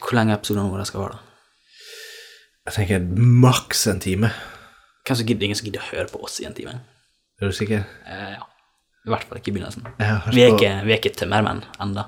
Hvor lenge episodene våre skal være, da? Jeg tenker maks en time. Hvem som gidder, ingen som gidder å høre på oss i en time? Er du sikker? Eh, ja. I hvert fall ikke i begynnelsen. Vi er ikke, vi er ikke tømmermenn enda.